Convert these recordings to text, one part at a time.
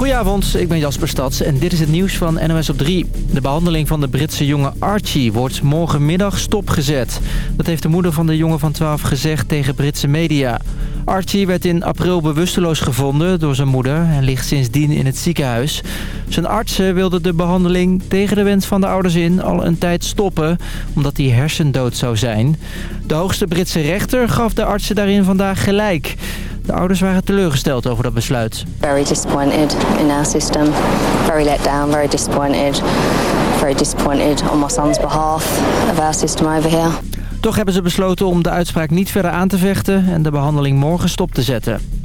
Goedenavond, ik ben Jasper Stads en dit is het nieuws van NOS op 3. De behandeling van de Britse jongen Archie wordt morgenmiddag stopgezet. Dat heeft de moeder van de jongen van 12 gezegd tegen Britse media. Archie werd in april bewusteloos gevonden door zijn moeder en ligt sindsdien in het ziekenhuis. Zijn artsen wilden de behandeling tegen de wens van de ouders in al een tijd stoppen, omdat hij hersendood zou zijn. De hoogste Britse rechter gaf de artsen daarin vandaag gelijk. De ouders waren teleurgesteld over dat besluit. Very disappointed in our system. Very let down, very disappointed. Very disappointed on my son's behalf of our system over here. Toch hebben ze besloten om de uitspraak niet verder aan te vechten en de behandeling morgen stop te zetten.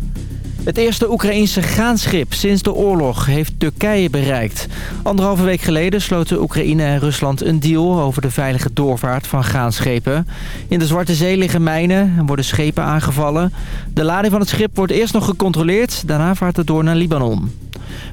Het eerste Oekraïense graanschip sinds de oorlog heeft Turkije bereikt. Anderhalve week geleden sloten Oekraïne en Rusland een deal over de veilige doorvaart van graanschepen. In de Zwarte Zee liggen mijnen en worden schepen aangevallen. De lading van het schip wordt eerst nog gecontroleerd, daarna vaart het door naar Libanon.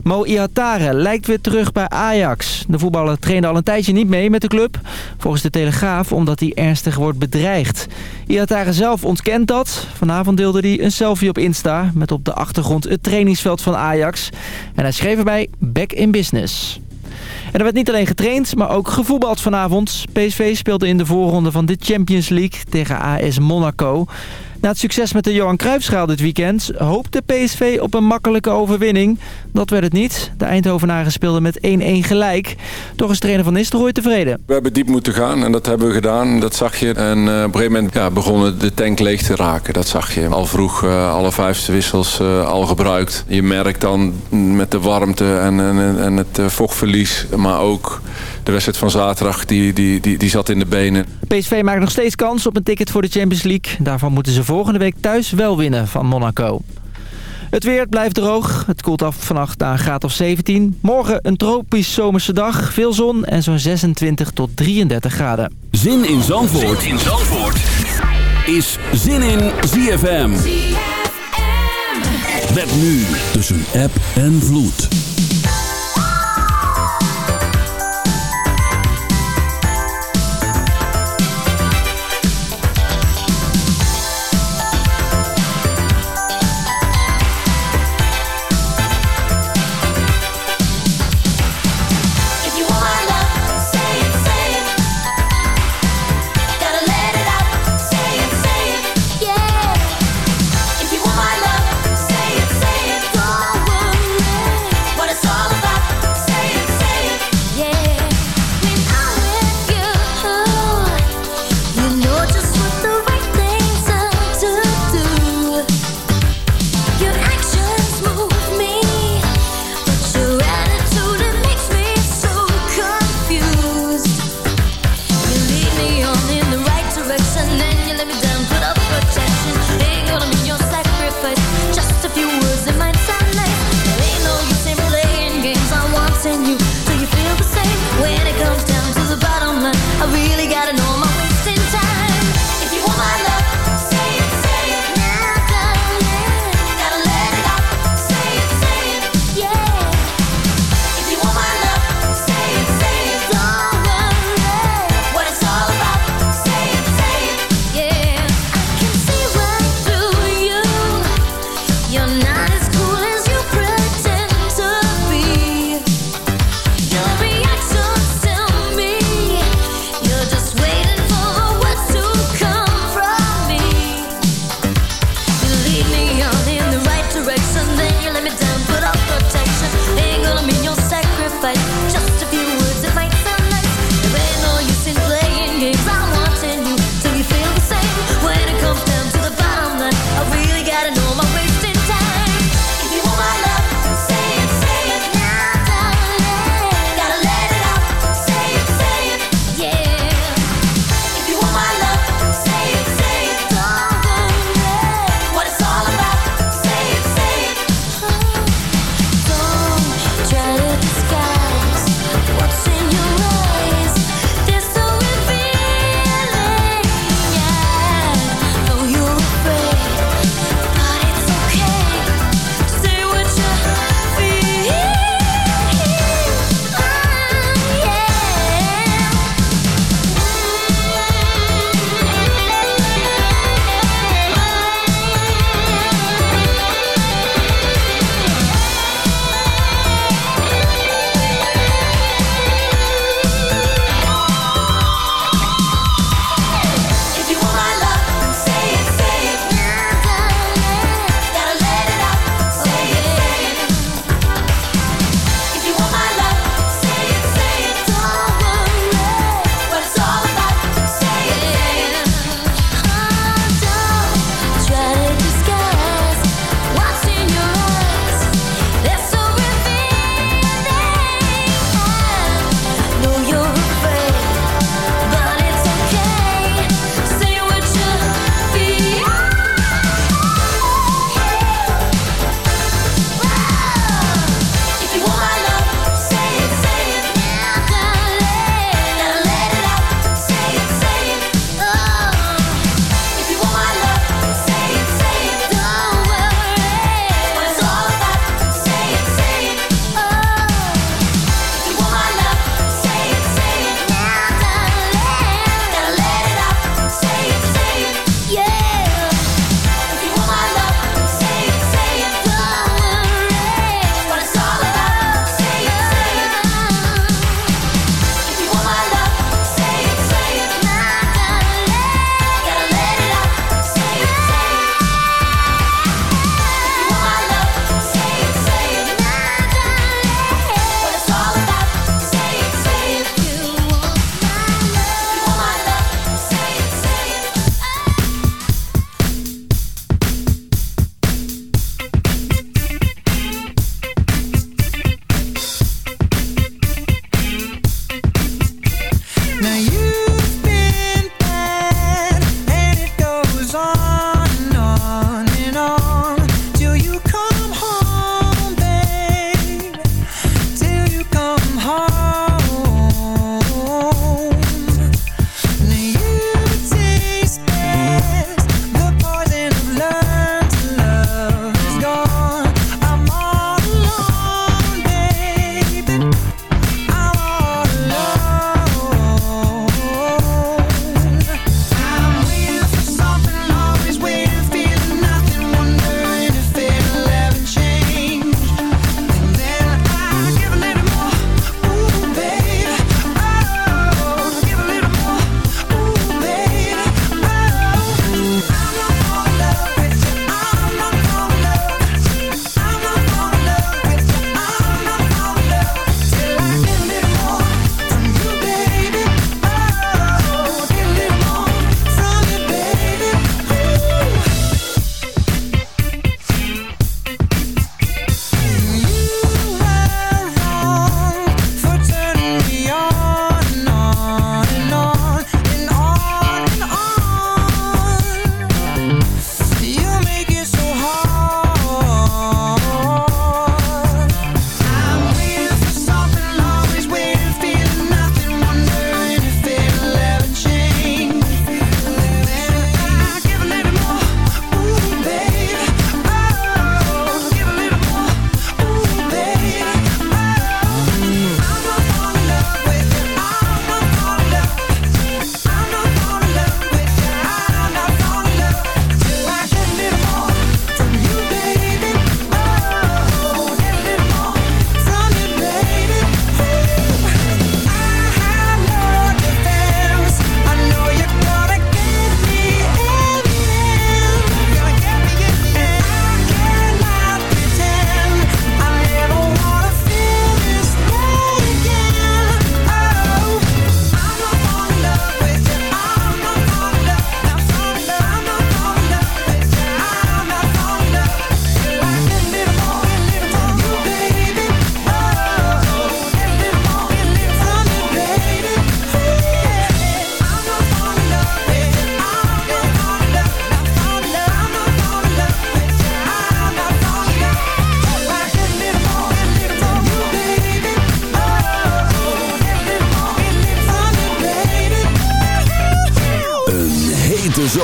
Mo Ihatare lijkt weer terug bij Ajax. De voetballer trainde al een tijdje niet mee met de club. Volgens de Telegraaf omdat hij ernstig wordt bedreigd. Ihatare zelf ontkent dat. Vanavond deelde hij een selfie op Insta... met op de achtergrond het trainingsveld van Ajax. En hij schreef erbij back in business. En er werd niet alleen getraind, maar ook gevoetbald vanavond. PSV speelde in de voorronde van de Champions League tegen AS Monaco. Na het succes met de Johan Cruijffschaal dit weekend hoopte PSV op een makkelijke overwinning. Dat werd het niet. De Eindhovenaren speelden met 1-1 gelijk. Toch is trainer van Nistelrooy tevreden. We hebben diep moeten gaan en dat hebben we gedaan. Dat zag je. En uh, op een gegeven moment ja, begon de tank leeg te raken. Dat zag je. Al vroeg uh, alle vijfste wissels uh, al gebruikt. Je merkt dan met de warmte en, en, en het vochtverlies. Maar ook de wedstrijd van zaterdag, die, die, die, die zat in de benen. PSV maakt nog steeds kans op een ticket voor de Champions League. Daarvan moeten ze volgende week thuis wel winnen van Monaco. Het weer blijft droog. Het koelt af vannacht naar een graad of 17. Morgen een tropisch zomerse dag. Veel zon en zo'n 26 tot 33 graden. Zin in Zandvoort, zin in Zandvoort. is Zin in ZFM. ZFM. Met nu tussen app en vloed.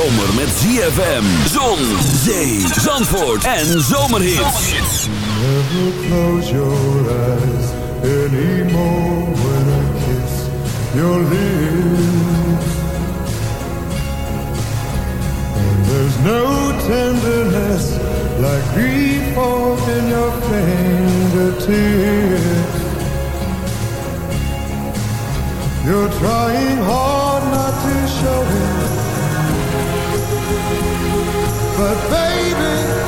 zomer met ZFM. Zon, zee, zandvoort en zomerhits. Never close your eyes anymore when I kiss your lips. And there's no tenderness like grief in your fingertips. You're trying hard not to show it. But baby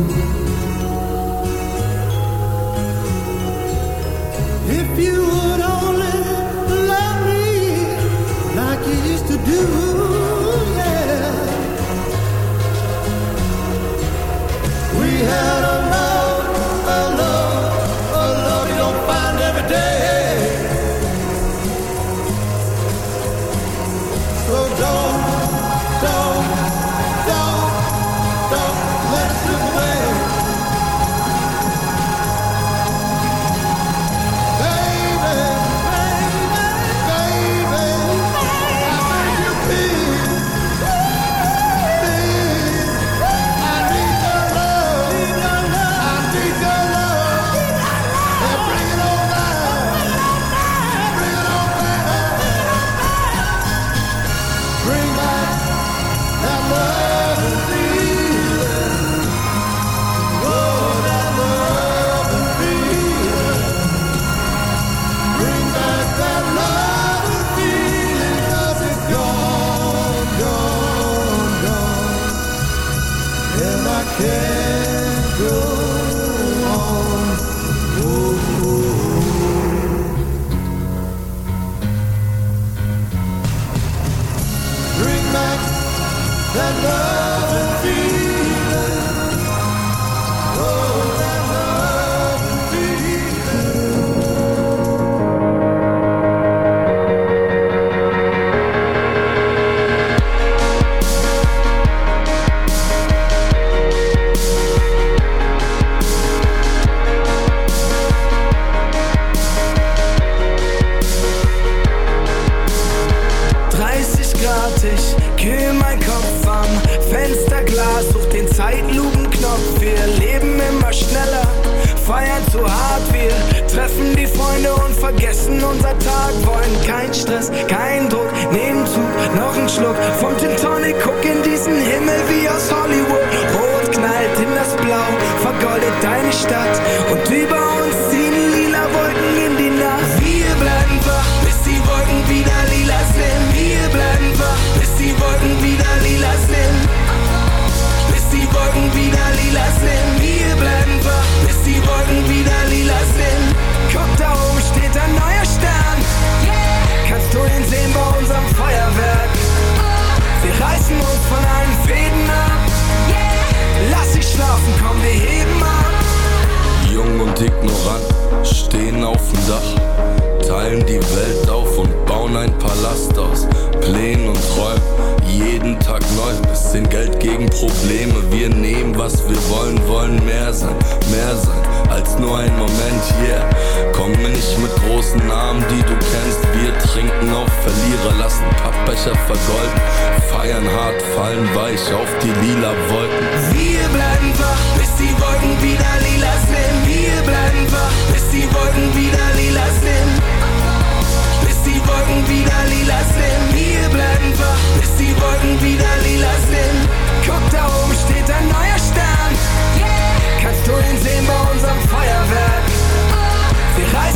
the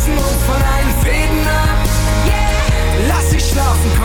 schließen uns von allen Frieden ab. Yeah. Lass dich schlafen, komm.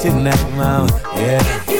Tonight, now, yeah.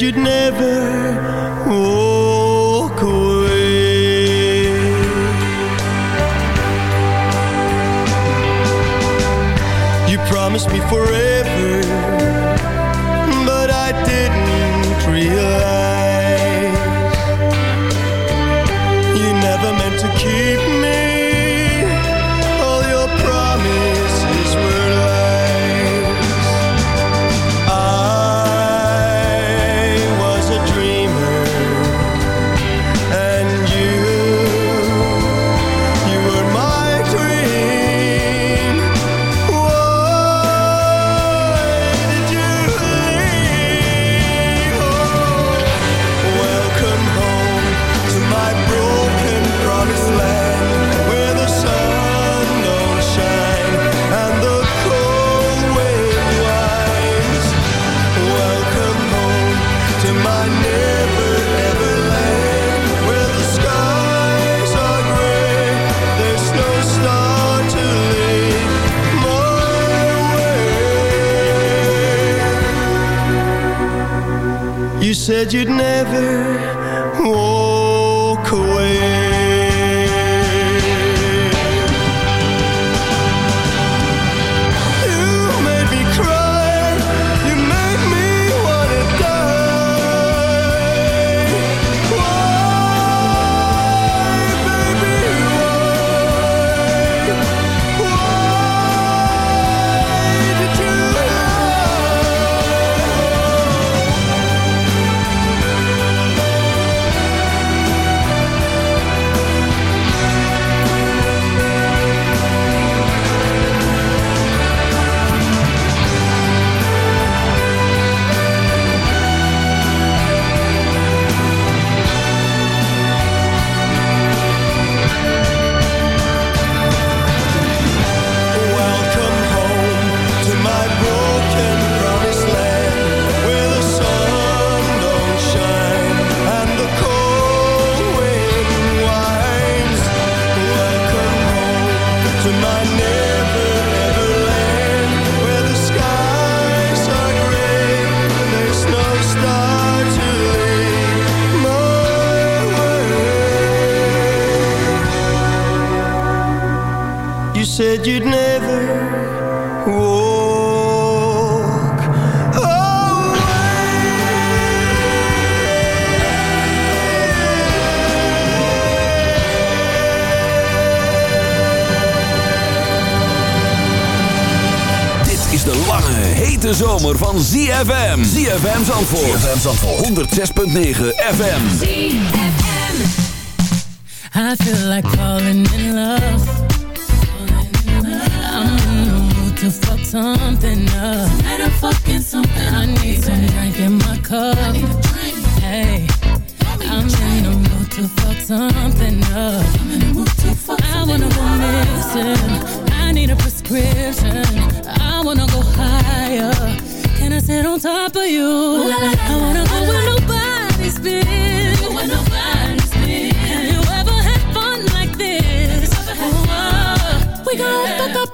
you'd never said you'd never walk away. Dit is de lange, hete zomer van ZFM. ZFM Zandvoort. ZFM Zandvoort. 106.9 FM. ZFM. I feel like falling in love. Something up. Tonight I'm fucking something I need some drink in my cup. Hey, I'm in the mood to fuck something up. I wanna go missing. I need a prescription. I wanna go higher. Can I sit on top of you? I wanna go where nobody's been. Where nobody's been. Have you ever had fun like this? Oh, we gon' fuck up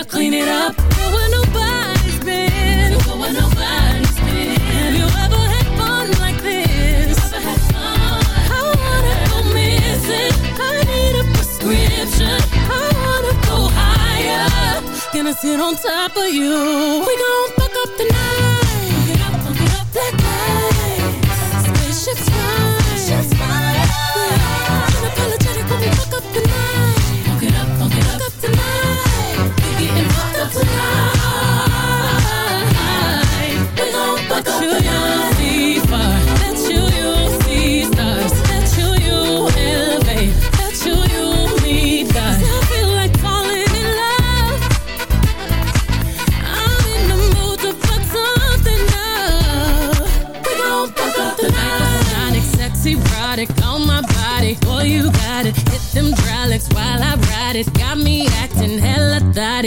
I clean it up. Go where nobody's been. Go where nobody's been. Have you ever had fun like this? I wanna go missing. I need a prescription. I wanna go higher. Gonna sit on top of you. We gon'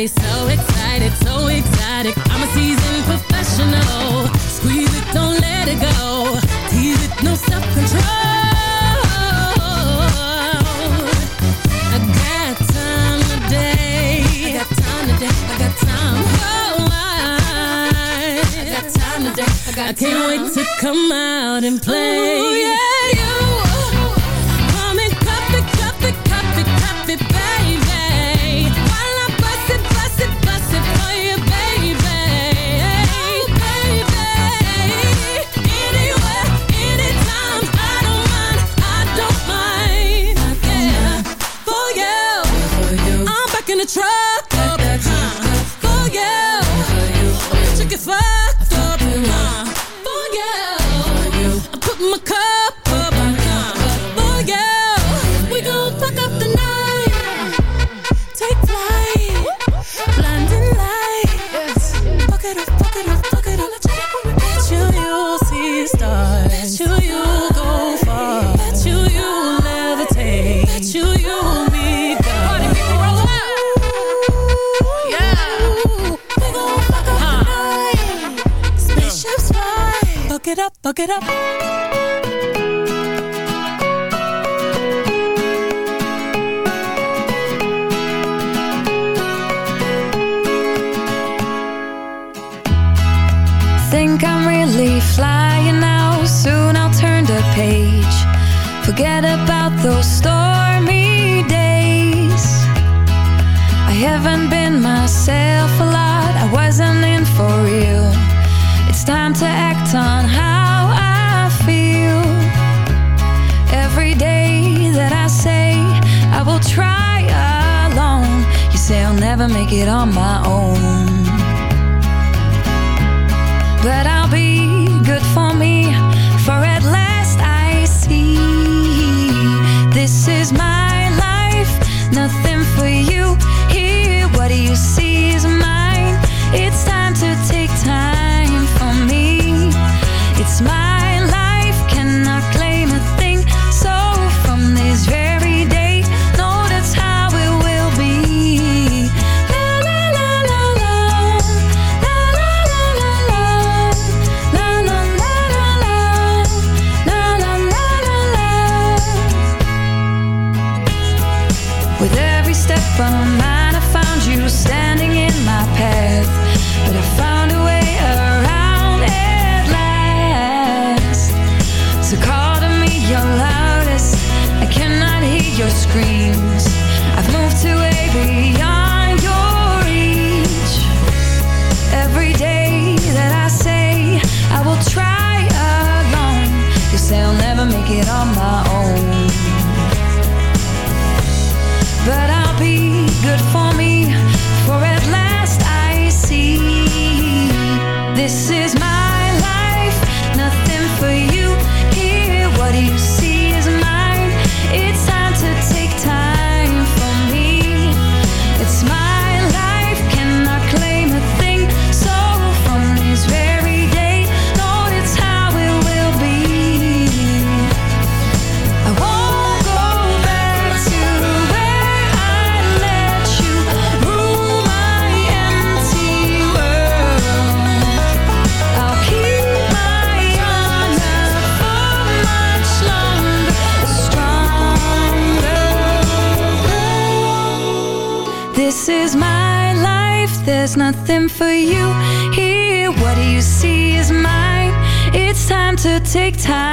thotty. So excited, so exotic. I'm a seasoned professional. Squeeze it, don't let it go. Tease it, no self-control. I got time today. I got time today. I got time. Oh, I, I got time today. I got I can't wait to come out and play. Ooh, yeah, Up, it up. Think I'm really flying now. Soon I'll turn the page. Forget about those stormy days. I haven't been myself a lot. I wasn't in for real. It's time to act on how I feel. Every day that I say I will try alone, you say I'll never make it on my own. from take time.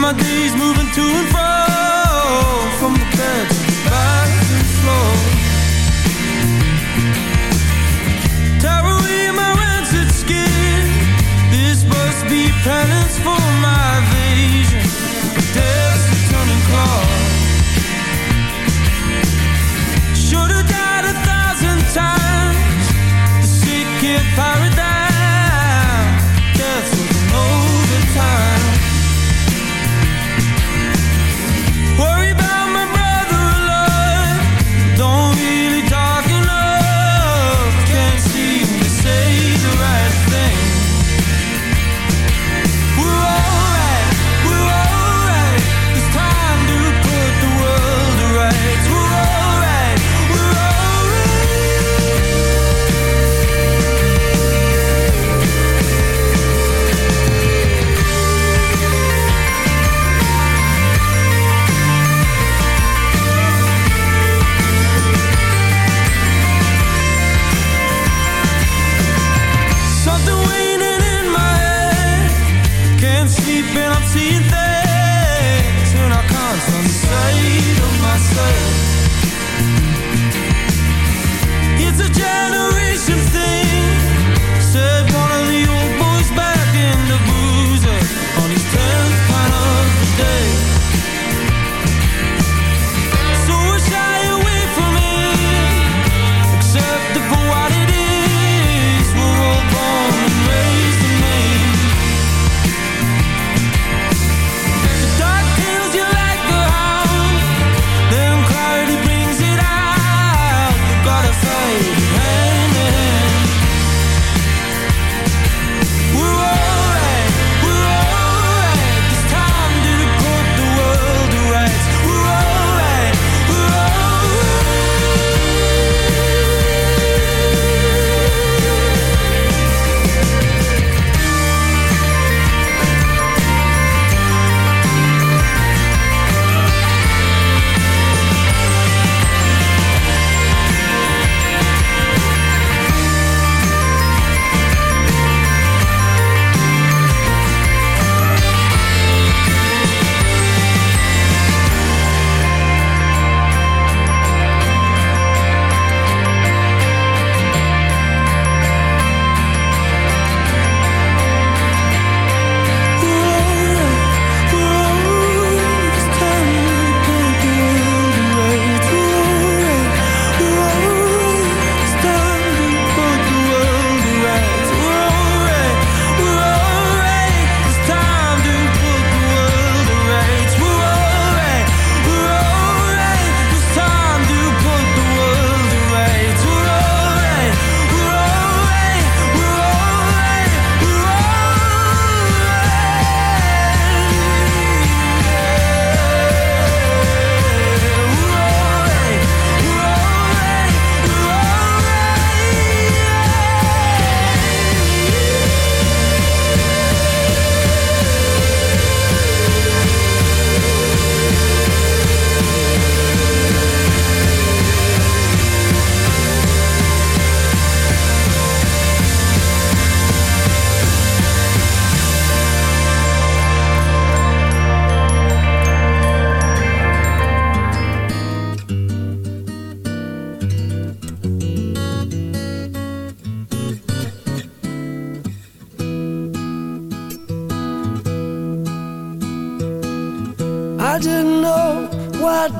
my days moving to and fro.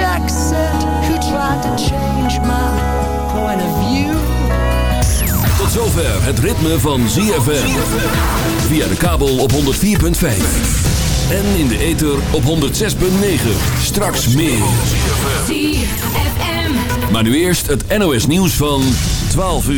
accent who tried to change my point of view. Tot zover het ritme van ZFM. Via de kabel op 104.5. En in de ether op 106.9. Straks meer. ZFM. Maar nu eerst het NOS nieuws van 12 uur.